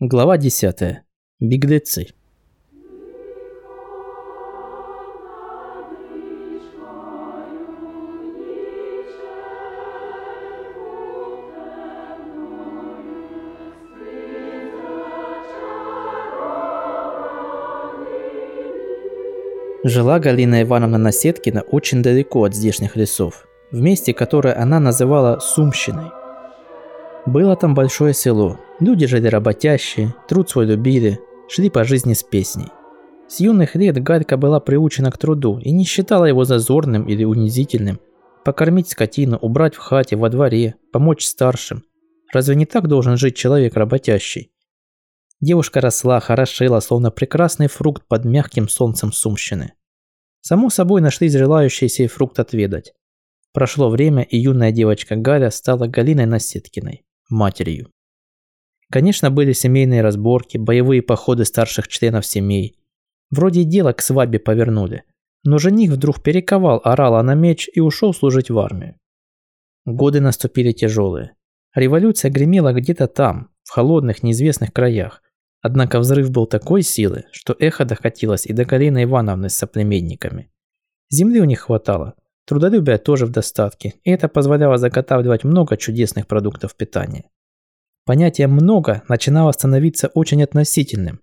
Глава 10. Беглецы. Жила Галина Ивановна Насеткина очень далеко от здешних лесов, в месте, которое она называла Сумщиной. Было там большое село, люди жили работящие, труд свой любили, шли по жизни с песней. С юных лет Галька была приучена к труду и не считала его зазорным или унизительным. Покормить скотину, убрать в хате, во дворе, помочь старшим. Разве не так должен жить человек работящий? Девушка росла, хорошела, словно прекрасный фрукт под мягким солнцем Сумщины. Само собой нашлись желающие сей фрукт отведать. Прошло время, и юная девочка Галя стала Галиной Насеткиной, матерью. Конечно, были семейные разборки, боевые походы старших членов семей. Вроде дело к свадьбе повернули. Но жених вдруг перековал орала на меч и ушел служить в армию. Годы наступили тяжелые. Революция гремела где-то там, в холодных, неизвестных краях. Однако взрыв был такой силы, что эхо докатилось и до Галины Ивановны с соплеменниками. Земли у них хватало, трудолюбия тоже в достатке, и это позволяло заготавливать много чудесных продуктов питания. Понятие «много» начинало становиться очень относительным,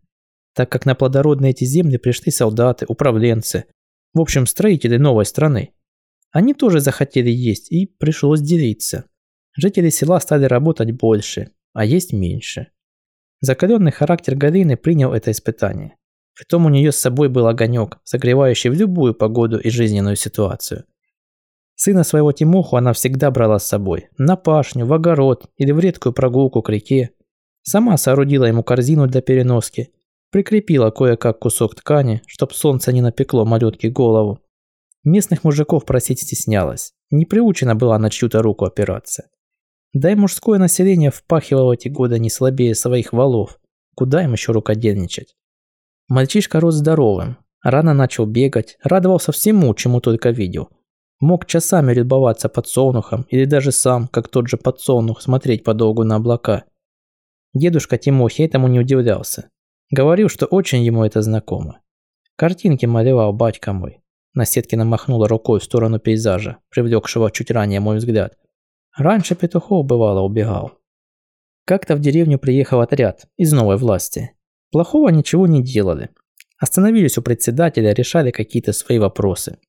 так как на плодородные эти земли пришли солдаты, управленцы, в общем, строители новой страны. Они тоже захотели есть, и пришлось делиться. Жители села стали работать больше, а есть меньше. Закаленный характер Галины принял это испытание. Притом у нее с собой был огонек, согревающий в любую погоду и жизненную ситуацию. Сына своего Тимоху она всегда брала с собой, на пашню, в огород или в редкую прогулку к реке. Сама соорудила ему корзину для переноски, прикрепила кое-как кусок ткани, чтоб солнце не напекло малютке голову. Местных мужиков просить стеснялась, не приучена была на чью-то руку опираться. Да и мужское население впахивало эти годы не слабее своих валов. Куда им еще рукодельничать? Мальчишка рос здоровым, рано начал бегать, радовался всему, чему только видел. Мог часами любоваться подсолнухом или даже сам, как тот же подсолнух, смотреть подолгу на облака. Дедушка Тимохи этому не удивлялся. Говорил, что очень ему это знакомо. Картинки малевал батька мой. Наседкина махнула рукой в сторону пейзажа, привлекшего чуть ранее мой взгляд. Раньше петухов бывало убегал. Как-то в деревню приехал отряд из новой власти. Плохого ничего не делали. Остановились у председателя, решали какие-то свои вопросы.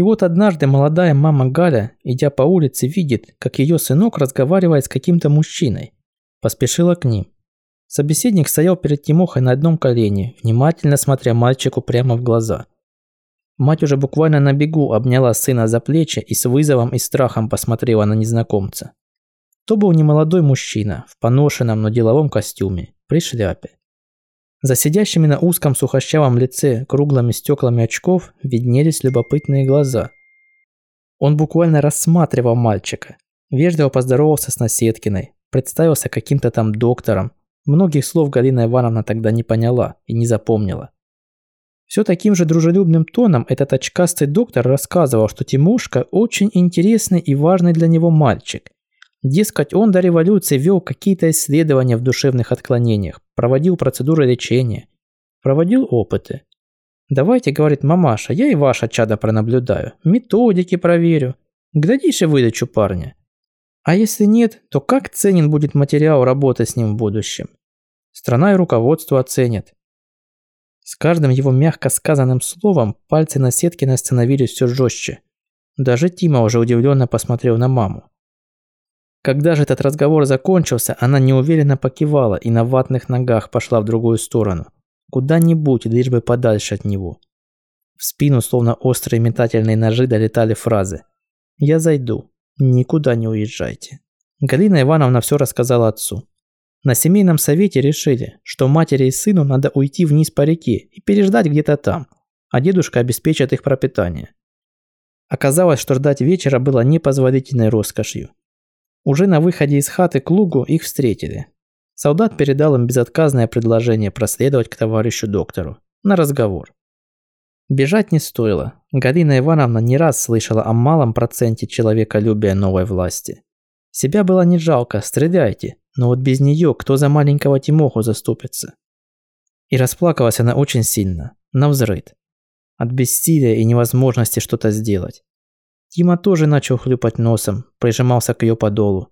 И вот однажды молодая мама Галя, идя по улице, видит, как ее сынок разговаривает с каким-то мужчиной. Поспешила к ним. Собеседник стоял перед Тимохой на одном колене, внимательно смотря мальчику прямо в глаза – Мать уже буквально на бегу обняла сына за плечи и с вызовом и страхом посмотрела на незнакомца. То был немолодой мужчина в поношенном, но деловом костюме, при шляпе. За сидящими на узком сухощавом лице круглыми стеклами очков виднелись любопытные глаза. Он буквально рассматривал мальчика, вежливо поздоровался с Наседкиной, представился каким-то там доктором. Многих слов Галина Ивановна тогда не поняла и не запомнила. Все таким же дружелюбным тоном этот очкастый доктор рассказывал, что Тимошка очень интересный и важный для него мальчик. Дескать, он до революции вел какие-то исследования в душевных отклонениях, проводил процедуры лечения, проводил опыты. «Давайте, — говорит мамаша, — я и ваше чадо пронаблюдаю, методики проверю. И выдачу парня. А если нет, то как ценен будет материал работы с ним в будущем? Страна и руководство оценят. С каждым его мягко сказанным словом пальцы на Сеткина становились все жестче. Даже Тима уже удивленно посмотрел на маму. Когда же этот разговор закончился, она неуверенно покивала и на ватных ногах пошла в другую сторону. Куда-нибудь, лишь бы подальше от него. В спину, словно острые метательные ножи, долетали фразы. «Я зайду. Никуда не уезжайте». Галина Ивановна все рассказала отцу. На семейном совете решили, что матери и сыну надо уйти вниз по реке и переждать где-то там, а дедушка обеспечит их пропитание. Оказалось, что ждать вечера было непозволительной роскошью. Уже на выходе из хаты к лугу их встретили. Солдат передал им безотказное предложение проследовать к товарищу доктору на разговор. Бежать не стоило. Галина Ивановна не раз слышала о малом проценте человеколюбия новой власти. Себя было не жалко, стреляйте, но вот без нее кто за маленького Тимоху заступится? И расплакалась она очень сильно, навзрыд. От бессилия и невозможности что-то сделать. Тима тоже начал хлюпать носом, прижимался к ее подолу.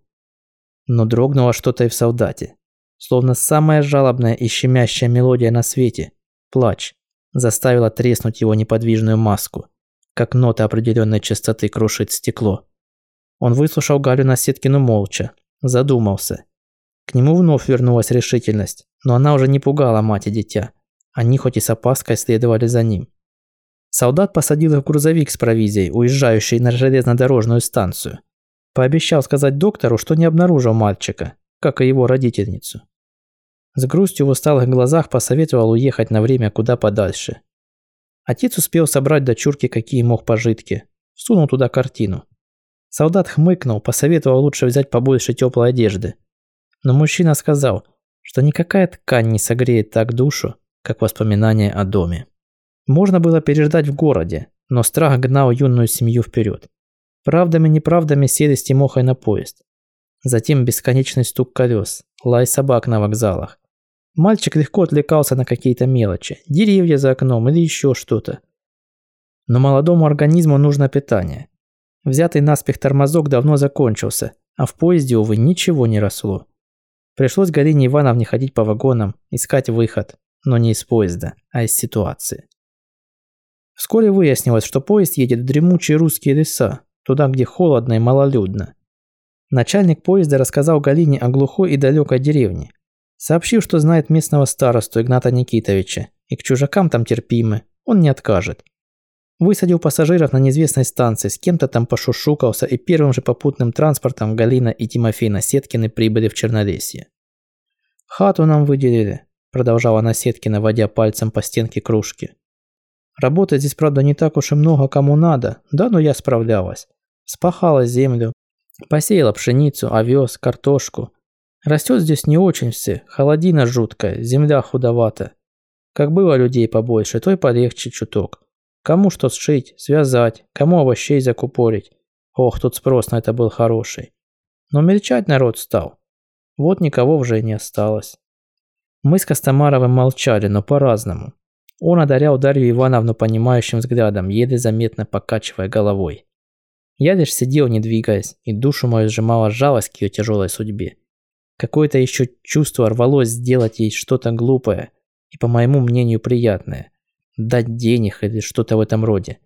Но дрогнуло что-то и в солдате. Словно самая жалобная и щемящая мелодия на свете – плач – заставила треснуть его неподвижную маску, как нота определенной частоты крушит стекло. Он выслушал Галю Насеткину молча, задумался. К нему вновь вернулась решительность, но она уже не пугала мать и дитя. Они хоть и с опаской следовали за ним. Солдат посадил их в грузовик с провизией, уезжающий на железнодорожную станцию. Пообещал сказать доктору, что не обнаружил мальчика, как и его родительницу. С грустью в усталых глазах посоветовал уехать на время куда подальше. Отец успел собрать дочурке какие мог пожитки, всунул туда картину. Солдат хмыкнул, посоветовал лучше взять побольше теплой одежды. Но мужчина сказал, что никакая ткань не согреет так душу, как воспоминания о доме. Можно было переждать в городе, но страх гнал юную семью вперед. Правдами-неправдами сели с Тимохой на поезд. Затем бесконечный стук колес, лай собак на вокзалах. Мальчик легко отвлекался на какие-то мелочи, деревья за окном или еще что-то. Но молодому организму нужно питание. Взятый наспех тормозок давно закончился, а в поезде, увы, ничего не росло. Пришлось Галине Ивановне ходить по вагонам, искать выход, но не из поезда, а из ситуации. Вскоре выяснилось, что поезд едет в дремучие русские леса, туда, где холодно и малолюдно. Начальник поезда рассказал Галине о глухой и далекой деревне. Сообщил, что знает местного старосту Игната Никитовича, и к чужакам там терпимы, он не откажет. Высадил пассажиров на неизвестной станции, с кем-то там пошушукался, и первым же попутным транспортом Галина и Тимофей Насеткины прибыли в Чернолесье. «Хату нам выделили», – продолжала Насеткина, водя пальцем по стенке кружки. «Работать здесь, правда, не так уж и много кому надо, да, но я справлялась. Спахала землю, посеяла пшеницу, овес, картошку. Растет здесь не очень все, холодина жуткая, земля худовата. Как было людей побольше, то и полегче чуток». Кому что сшить, связать, кому овощей закупорить. Ох, тут спрос на это был хороший. Но мельчать народ стал. Вот никого уже не осталось. Мы с Костомаровым молчали, но по-разному. Он одарял Дарью Ивановну понимающим взглядом, еле заметно покачивая головой. Я лишь сидел, не двигаясь, и душу мою сжимала жалость к ее тяжелой судьбе. Какое-то еще чувство рвалось сделать ей что-то глупое и, по моему мнению, приятное дать денег или что-то в этом роде.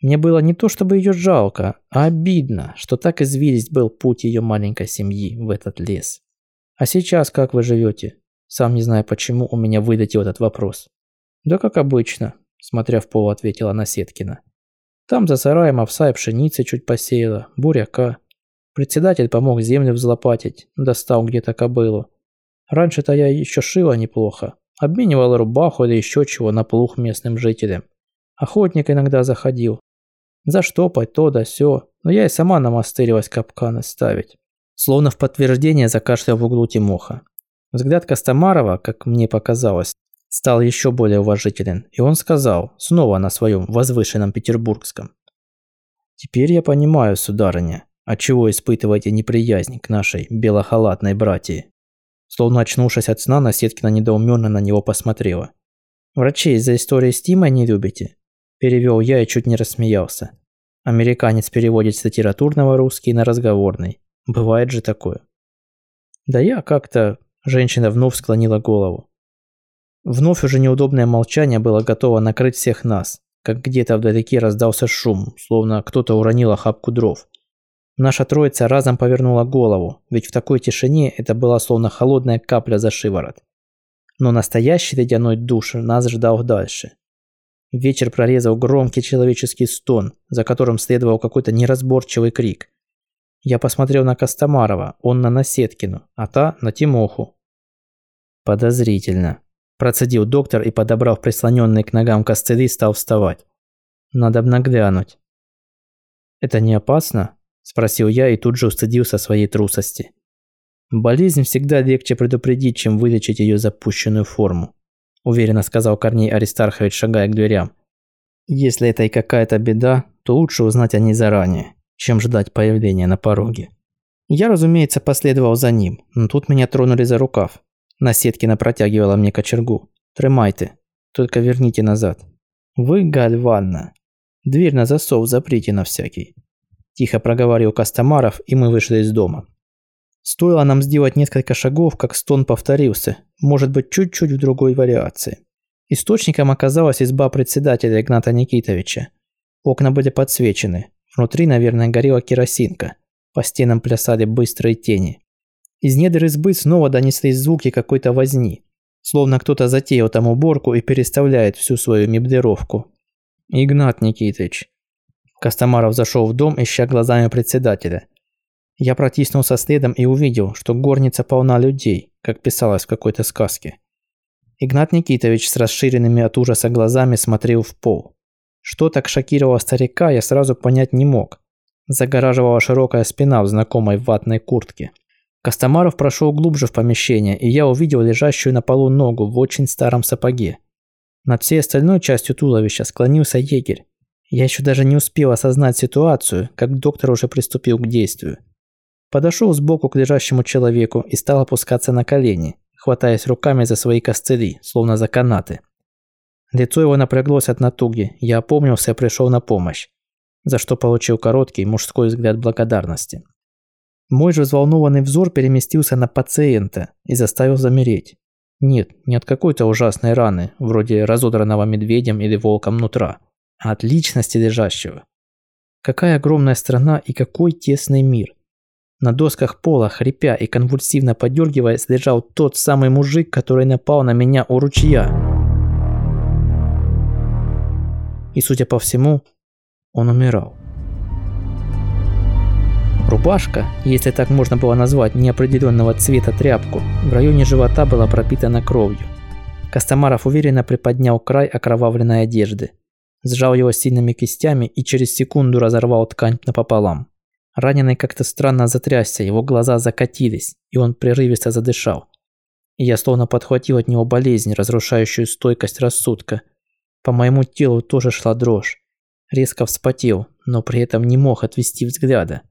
Мне было не то чтобы ее жалко, а обидно, что так извилист был путь ее маленькой семьи в этот лес. А сейчас как вы живете? Сам не знаю почему у меня вылетел этот вопрос. Да как обычно, смотря в пол, ответила Насеткина. Там за сараем овса и пшеницы чуть посеяла, буряка. Председатель помог землю взлопатить, достал где-то кобылу. Раньше-то я еще шила неплохо, Обменивал рубаху или еще чего на плух местным жителям. Охотник иногда заходил. Заштопать то да сё, но я и сама намастырилась капканы ставить. Словно в подтверждение закашлял в углу Тимоха. Взгляд Костомарова, как мне показалось, стал еще более уважителен, и он сказал, снова на своем возвышенном петербургском. «Теперь я понимаю, сударыня, отчего испытываете неприязнь к нашей белохалатной братьи». Словно очнувшись от сна, Насеткина недоуменно на него посмотрела. «Врачей из-за истории с Тимой не любите?» Перевел я и чуть не рассмеялся. Американец переводит с литературного русский на разговорный. Бывает же такое. Да я как-то... Женщина вновь склонила голову. Вновь уже неудобное молчание было готово накрыть всех нас, как где-то вдалеке раздался шум, словно кто-то уронил охапку дров. Наша троица разом повернула голову, ведь в такой тишине это была словно холодная капля за шиворот. Но настоящий ледяной душ нас ждал дальше. Вечер прорезал громкий человеческий стон, за которым следовал какой-то неразборчивый крик. Я посмотрел на Костомарова, он на Насеткину, а та на Тимоху. «Подозрительно», – процедил доктор и, подобрав прислоненный к ногам костыли, стал вставать. «Надо обнаглянуть». «Это не опасно?» Спросил я и тут же устыдился своей трусости. Болезнь всегда легче предупредить, чем вылечить ее запущенную форму. Уверенно сказал Корней Аристархович, шагая к дверям. Если это и какая-то беда, то лучше узнать о ней заранее, чем ждать появления на пороге. Я, разумеется, последовал за ним, но тут меня тронули за рукав. Насеткина протягивала мне кочергу. «Тримайте, только верните назад». «Вы, Галь Ванна, дверь на засов заприте на всякий». Тихо проговорил Костомаров, и мы вышли из дома. Стоило нам сделать несколько шагов, как стон повторился, может быть, чуть-чуть в другой вариации. Источником оказалась изба председателя Игната Никитовича. Окна были подсвечены. Внутри, наверное, горела керосинка. По стенам плясали быстрые тени. Из недр избы снова донеслись звуки какой-то возни. Словно кто-то затеял там уборку и переставляет всю свою меблировку. «Игнат Никитович». Костомаров зашел в дом, ища глазами председателя. Я протиснулся следом и увидел, что горница полна людей, как писалось в какой-то сказке. Игнат Никитович с расширенными от ужаса глазами смотрел в пол. Что так шокировало старика, я сразу понять не мог. Загораживала широкая спина в знакомой ватной куртке. Костомаров прошел глубже в помещение, и я увидел лежащую на полу ногу в очень старом сапоге. Над всей остальной частью туловища склонился егерь. Я еще даже не успел осознать ситуацию, как доктор уже приступил к действию. Подошел сбоку к лежащему человеку и стал опускаться на колени, хватаясь руками за свои костыли, словно за канаты. Лицо его напряглось от натуги, я опомнился и пришел на помощь, за что получил короткий мужской взгляд благодарности. Мой же взволнованный взор переместился на пациента и заставил замереть. Нет, не от какой-то ужасной раны, вроде разодранного медведем или волком нутра, а от личности лежащего. Какая огромная страна и какой тесный мир – на досках пола, хрипя и конвульсивно подергиваясь, лежал тот самый мужик, который напал на меня у ручья. И, судя по всему, он умирал. Рубашка, если так можно было назвать неопределенного цвета тряпку, в районе живота была пропитана кровью. Костомаров уверенно приподнял край окровавленной одежды, сжал его сильными кистями и через секунду разорвал ткань напополам. Раненый как-то странно затрясся, его глаза закатились, и он прерывисто задышал. Я словно подхватил от него болезнь, разрушающую стойкость рассудка. По моему телу тоже шла дрожь. Резко вспотел, но при этом не мог отвести взгляда.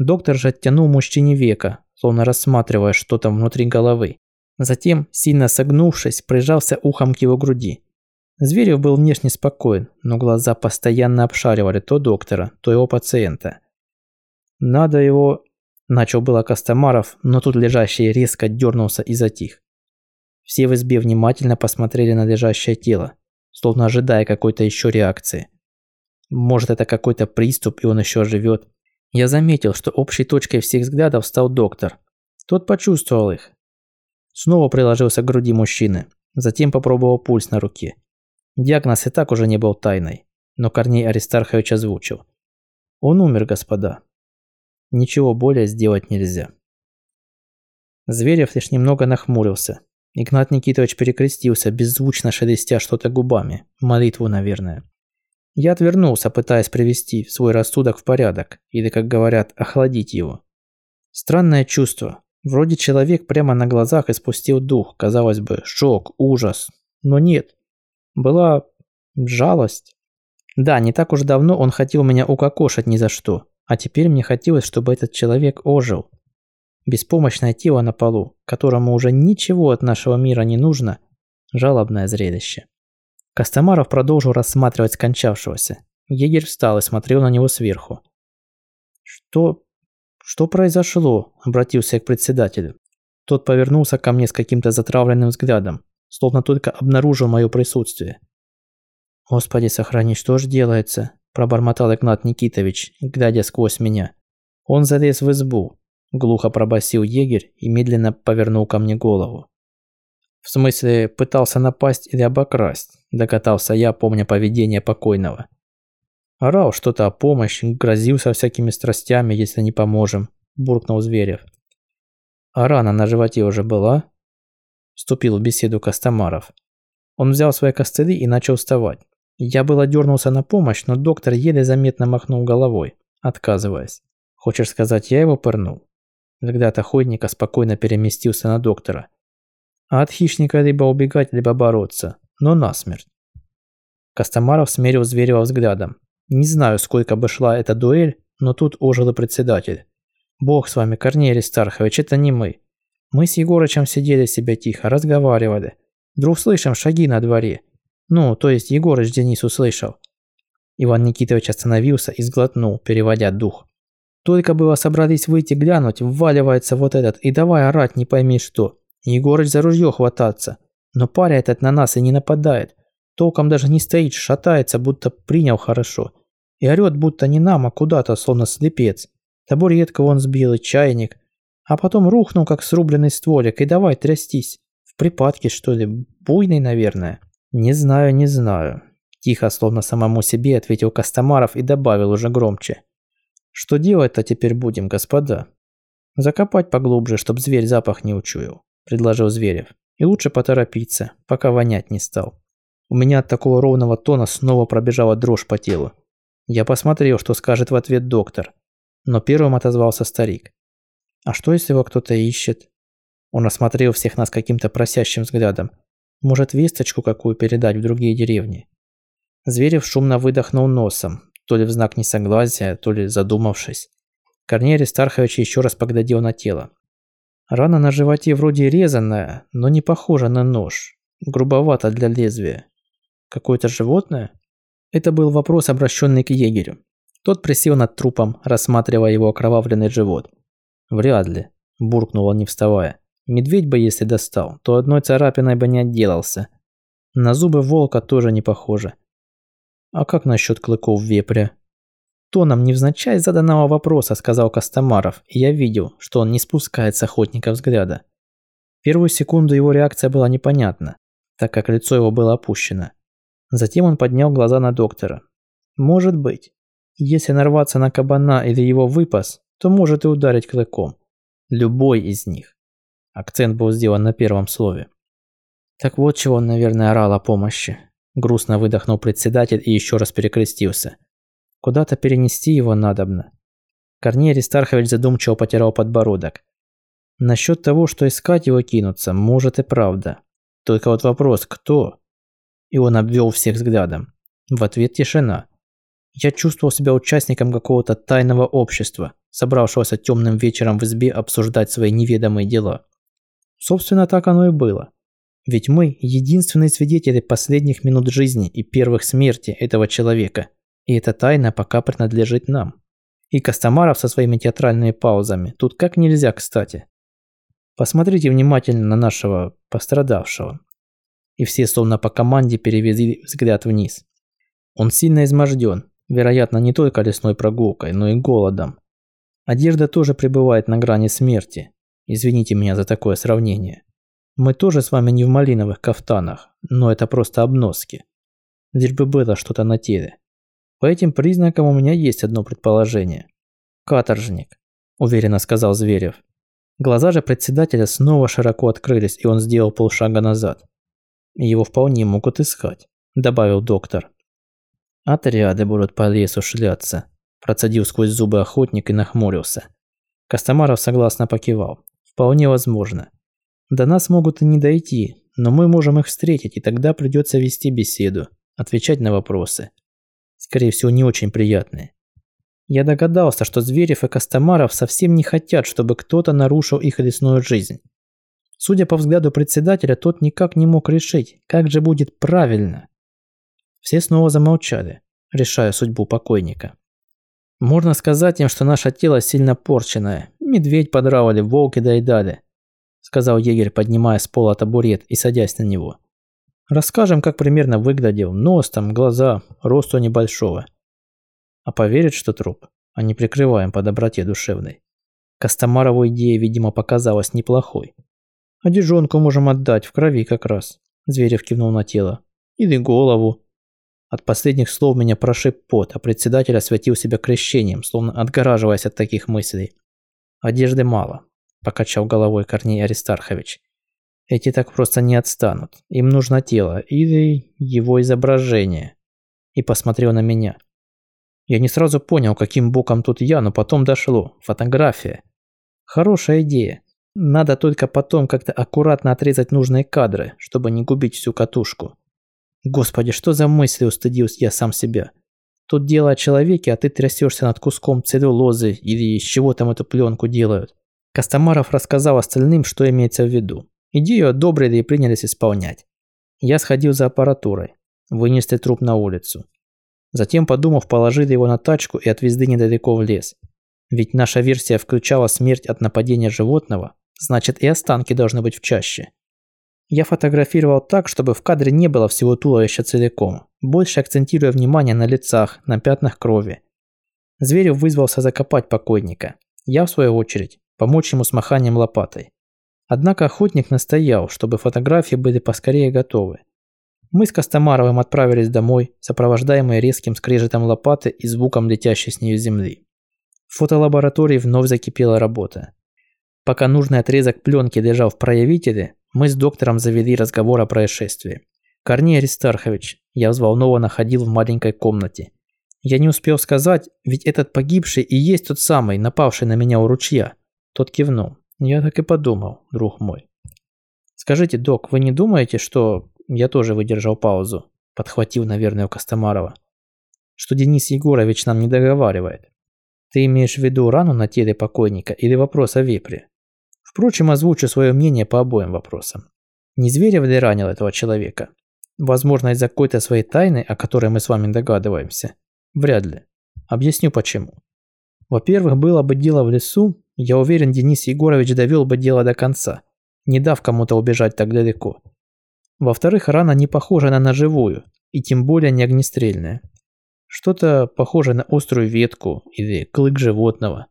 Доктор же оттянул мужчине века, словно рассматривая что-то внутри головы. Затем, сильно согнувшись, прижался ухом к его груди. Зверев был внешне спокоен, но глаза постоянно обшаривали то доктора, то его пациента. Надо его... Начал было Костомаров, но тут лежащий резко дернулся и затих. Все в избе внимательно посмотрели на лежащее тело, словно ожидая какой-то еще реакции. Может это какой-то приступ и он еще живет. Я заметил, что общей точкой всех взглядов стал доктор. Тот почувствовал их. Снова приложился к груди мужчины, затем попробовал пульс на руке. Диагноз и так уже не был тайной, но Корней Аристархович озвучил. Он умер, господа. Ничего более сделать нельзя. Зверев лишь немного нахмурился. Игнат Никитович перекрестился, беззвучно шелестя что-то губами. Молитву, наверное. Я отвернулся, пытаясь привести свой рассудок в порядок, или, как говорят, охладить его. Странное чувство. Вроде человек прямо на глазах испустил дух, казалось бы, шок, ужас. Но нет. Была жалость. Да, не так уж давно он хотел меня укокошить ни за что. А теперь мне хотелось, чтобы этот человек ожил. Беспомощное тело на полу, которому уже ничего от нашего мира не нужно, жалобное зрелище. Костомаров продолжил рассматривать скончавшегося. Егерь встал и смотрел на него сверху. «Что... что произошло?» – обратился я к председателю. Тот повернулся ко мне с каким-то затравленным взглядом, словно только обнаружил мое присутствие. «Господи, сохрани, что ж делается?» – пробормотал Игнат Никитович, глядя сквозь меня. Он залез в избу, глухо пробасил егерь и медленно повернул ко мне голову. В смысле, пытался напасть или обокрасть, докатался я, помня поведение покойного. Орал что-то о помощи, грозился всякими страстями, если не поможем, буркнул Зверев. А рана на животе уже была? Вступил в беседу Костомаров. Он взял свои костыли и начал вставать. Я было дернулся на помощь, но доктор еле заметно махнул головой, отказываясь. Хочешь сказать, я его пырнул? Взгляд охотника спокойно переместился на доктора. А от хищника либо убегать, либо бороться, но насмерть. Костомаров смерил Зверева взглядом. Не знаю, сколько бы шла эта дуэль, но тут ожил и председатель. Бог с вами, Корней Аристархович, это не мы. Мы с Егорычем сидели себя тихо, разговаривали. Вдруг слышим шаги на дворе. Ну, то есть Егорыч Денис услышал. Иван Никитович остановился и сглотнул, переводя дух. Только было собрались выйти глянуть, вваливается вот этот и давай орать не пойми что. Егорыч за ружье хвататься. Но паря этот на нас и не нападает. Толком даже не стоит, шатается, будто принял хорошо. И орёт, будто не нам, а куда-то, словно слепец. Табуретку он сбил и чайник. А потом рухнул, как срубленный стволик, и давай трястись. В припадке, что ли? Буйный, наверное. Не знаю, не знаю. Тихо, словно самому себе, ответил Костомаров и добавил уже громче. Что делать-то теперь будем, господа? Закопать поглубже, чтоб зверь запах не учуял, предложил Зверев. И лучше поторопиться, пока вонять не стал. У меня от такого ровного тона снова пробежала дрожь по телу. Я посмотрел, что скажет в ответ доктор. Но первым отозвался старик. А что, если его кто-то ищет? Он осмотрел всех нас каким-то просящим взглядом. Может, весточку какую передать в другие деревни? Зверев шумно выдохнул носом, то ли в знак несогласия, то ли задумавшись. Корней Аристархович еще раз поглядел на тело. Рана на животе вроде резаная, но не похожа на нож. Грубовато для лезвия. Какое-то животное? Это был вопрос, обращенный к егерю. Тот присел над трупом, рассматривая его окровавленный живот. «Вряд ли», – буркнул он, не вставая. «Медведь бы, если достал, то одной царапиной бы не отделался. На зубы волка тоже не похоже. А как насчет клыков вепря? Тоном невзначай заданного вопроса сказал Костомаров, и я видел, что он не спускает с охотника взгляда. Первую секунду его реакция была непонятна, так как лицо его было опущено. Затем он поднял глаза на доктора. Может быть. Если нарваться на кабана или его выпас, то может и ударить клыком. Любой из них. Акцент был сделан на первом слове. Так вот чего он, наверное, орал о помощи. Грустно выдохнул председатель и еще раз перекрестился. Куда-то перенести его надобно. Корней Аристархович задумчиво потирал подбородок. Насчет того, что искать его кинуться, может и правда. Только вот вопрос, кто? И он обвел всех взглядом. В ответ тишина. Я чувствовал себя участником какого-то тайного общества, собравшегося темным вечером в избе обсуждать свои неведомые дела. Собственно, так оно и было. Ведь мы – единственные свидетели последних минут жизни и первых смерти этого человека. И эта тайна пока принадлежит нам. И Костомаров со своими театральными паузами тут как нельзя кстати. Посмотрите внимательно на нашего пострадавшего. И все словно по команде перевели взгляд вниз. Он сильно изможден, вероятно не только лесной прогулкой, но и голодом. Одежда тоже пребывает на грани смерти. Извините меня за такое сравнение. Мы тоже с вами не в малиновых кафтанах, но это просто обноски. Лишь бы было что-то на теле. По этим признакам у меня есть одно предположение. Каторжник, уверенно сказал Зверев. Глаза же председателя снова широко открылись, и он сделал полшага назад. Его вполне могут искать, добавил доктор. Отряды будут по лесу шляться, процедил сквозь зубы охотник и нахмурился. Костомаров согласно покивал. Вполне возможно. До нас могут и не дойти, но мы можем их встретить, и тогда придется вести беседу, отвечать на вопросы. Скорее всего, не очень приятные. Я догадался, что Зверев и Костомаров совсем не хотят, чтобы кто-то нарушил их лесную жизнь. Судя по взгляду председателя, тот никак не мог решить, как же будет правильно. Все снова замолчали, решая судьбу покойника. Можно сказать им, что наше тело сильно порченное. Медведь подрал или волки доедали сказал егерь, поднимая с пола табурет и садясь на него. Расскажем, как примерно выглядел, нос там, глаза, росту небольшого. А поверит, что труп, а не прикрываем по доброте душевной. Костомарову идея, видимо, показалась неплохой. Одежонку можем отдать, в крови как раз. Зверев кивнул на тело. Или голову. От последних слов меня прошиб пот, а председатель осветил себя крещением, словно отгораживаясь от таких мыслей. Одежды мало, – покачал головой Корней Аристархович. «Эти так просто не отстанут. Им нужно тело или его изображение». И посмотрел на меня. Я не сразу понял, каким боком тут я, но потом дошло. Фотография. Хорошая идея. Надо только потом как-то аккуратно отрезать нужные кадры, чтобы не губить всю катушку. Господи, что за мысли устыдился я сам себя. Тут дело о человеке, а ты трясешься над куском целлюлозы или из чего там эту пленку делают. Костомаров рассказал остальным, что имеется в виду. Идею одобрили и принялись исполнять. Я сходил за аппаратурой. Вынесли труп на улицу. Затем, подумав, положили его на тачку и отвезли недалеко в лес. Ведь наша версия включала смерть от нападения животного, значит и останки должны быть в чаще. Я фотографировал так, чтобы в кадре не было всего туловища целиком, больше акцентируя внимание на лицах, на пятнах крови. Зверев вызвался закопать покойника. Я, в свою очередь, помочь ему с маханием лопатой. Однако охотник настоял, чтобы фотографии были поскорее готовы. Мы с Костомаровым отправились домой, сопровождаемые резким скрежетом лопаты и звуком летящей с нее земли. В фотолаборатории вновь закипела работа. Пока нужный отрезок пленки лежал в проявителе, мы с доктором завели разговор о происшествии. «Корней Аристархович», я взволнованно ходил в маленькой комнате. Я не успел сказать, ведь этот погибший и есть тот самый, напавший на меня у ручья. Тот кивнул. Я так и подумал, друг мой. Скажите, док, вы не думаете, что... Я тоже выдержал паузу, подхватив, наверное, у Костомарова. Что Денис Егорович нам не договаривает. Ты имеешь в виду рану на теле покойника или вопрос о вепре? Впрочем, озвучу свое мнение по обоим вопросам. Не Зверев ли ранил этого человека? Возможно, из-за какой-то своей тайны, о которой мы с вами догадываемся? Вряд ли. Объясню почему. Во-первых, было бы дело в лесу, я уверен, Денис Егорович довел бы дело до конца, не дав кому-то убежать так далеко. Во-вторых, рана не похожа на ножевую, и тем более не огнестрельная. Что-то похожее на острую ветку или клык животного.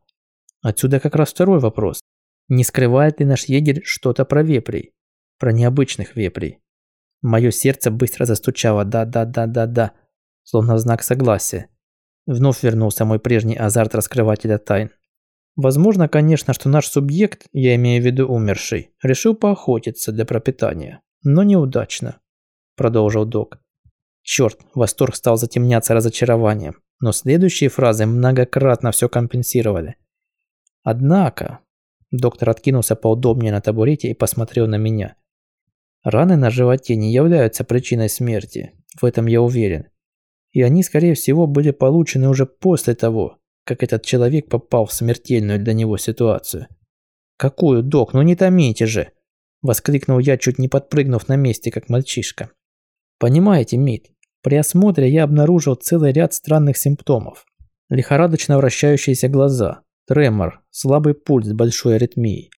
Отсюда как раз второй вопрос. Не скрывает ли наш егерь что-то про вепрей? Про необычных вепрей? Мое сердце быстро застучало «да-да-да-да-да», словно знак согласия. Вновь вернулся мой прежний азарт раскрывателя тайн. Возможно, конечно, что наш субъект, я имею в виду умерший, решил поохотиться для пропитания. Но неудачно, продолжил док. Черт, восторг стал затемняться разочарованием, но следующие фразы многократно все компенсировали. Однако, доктор откинулся поудобнее на табурете и посмотрел на меня. Раны на животе не являются причиной смерти, в этом я уверен. И они, скорее всего, были получены уже после того, как этот человек попал в смертельную для него ситуацию. «Какую, док? Ну не томите же!» – воскликнул я, чуть не подпрыгнув на месте, как мальчишка. Понимаете, Мит, при осмотре я обнаружил целый ряд странных симптомов. Лихорадочно вращающиеся глаза, тремор, слабый пульс с большой аритмией.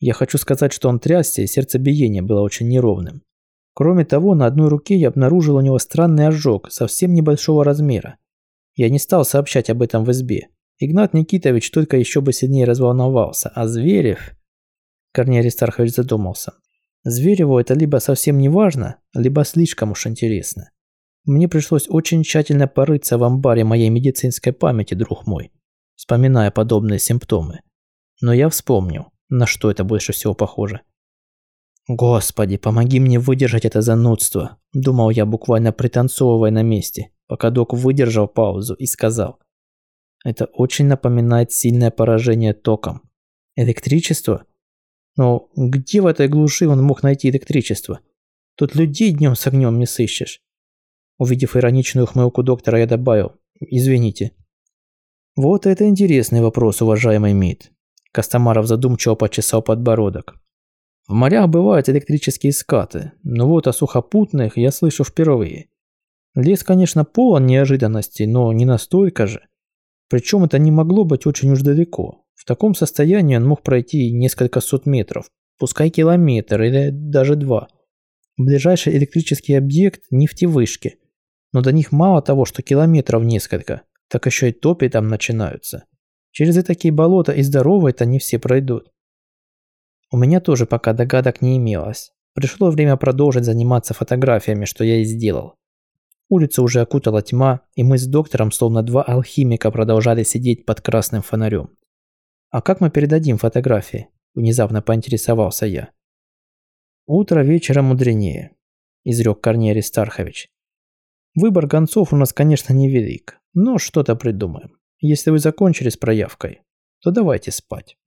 Я хочу сказать, что он трясся, и сердцебиение было очень неровным. Кроме того, на одной руке я обнаружил у него странный ожог, совсем небольшого размера. Я не стал сообщать об этом в избе. Игнат Никитович только еще бы сильнее разволновался, а Зверев... Корней Аристархович задумался. Звереву это либо совсем не важно, либо слишком уж интересно. Мне пришлось очень тщательно порыться в амбаре моей медицинской памяти, друг мой, вспоминая подобные симптомы. Но я вспомнил, на что это больше всего похоже. «Господи, помоги мне выдержать это занудство», – думал я, буквально пританцовывая на месте, пока док выдержал паузу и сказал. «Это очень напоминает сильное поражение током. Электричество? Но где в этой глуши он мог найти электричество? Тут людей днем с огнем не сыщешь. Увидев ироничную ухмылку доктора, я добавил. Извините. Вот это интересный вопрос, уважаемый МИД. Костомаров задумчиво почесал подбородок. В морях бывают электрические скаты, но вот о сухопутных я слышу впервые. Лес, конечно, полон неожиданностей, но не настолько же. Причем это не могло быть очень уж далеко. В таком состоянии он мог пройти несколько сот метров, пускай километр или даже два. Ближайший электрический объект – нефтевышки. Но до них мало того, что километров несколько, так еще и топи там начинаются. Через такие болота и здоровые-то не все пройдут. У меня тоже пока догадок не имелось. Пришло время продолжить заниматься фотографиями, что я и сделал. Улицу уже окутала тьма, и мы с доктором, словно два алхимика, продолжали сидеть под красным фонарем. «А как мы передадим фотографии?» – внезапно поинтересовался я. «Утро вечера мудренее», – изрек Корней Аристархович. «Выбор гонцов у нас, конечно, невелик, но что-то придумаем. Если вы закончили с проявкой, то давайте спать».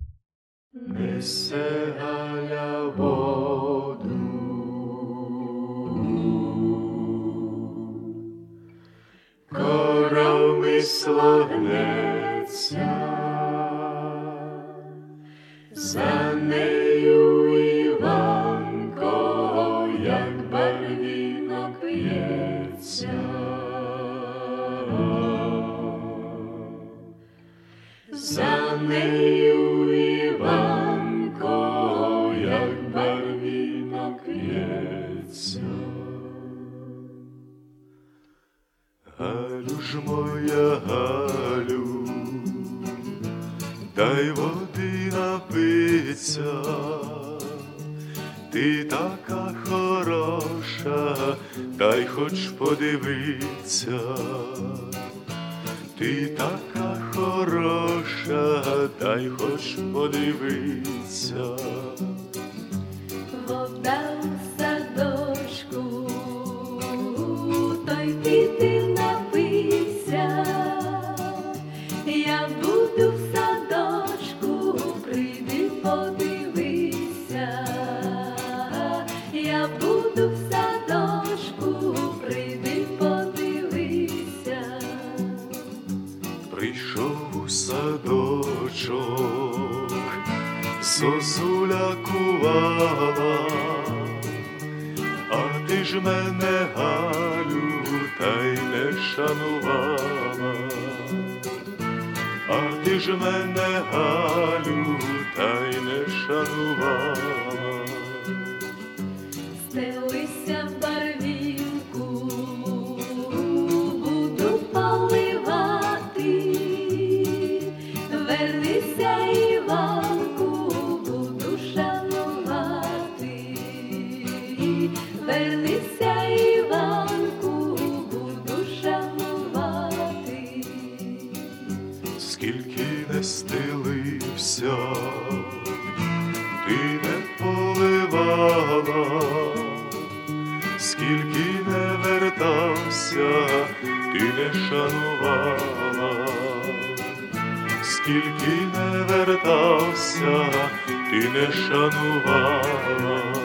Корами славнеться, за нею мене Галю, та й не шанував. Стелися в барвінку, буду поливати, вернися Іванку, буду шанувати, вернися. Іванку. шанувала, скільки не вертався, ти не шанувала.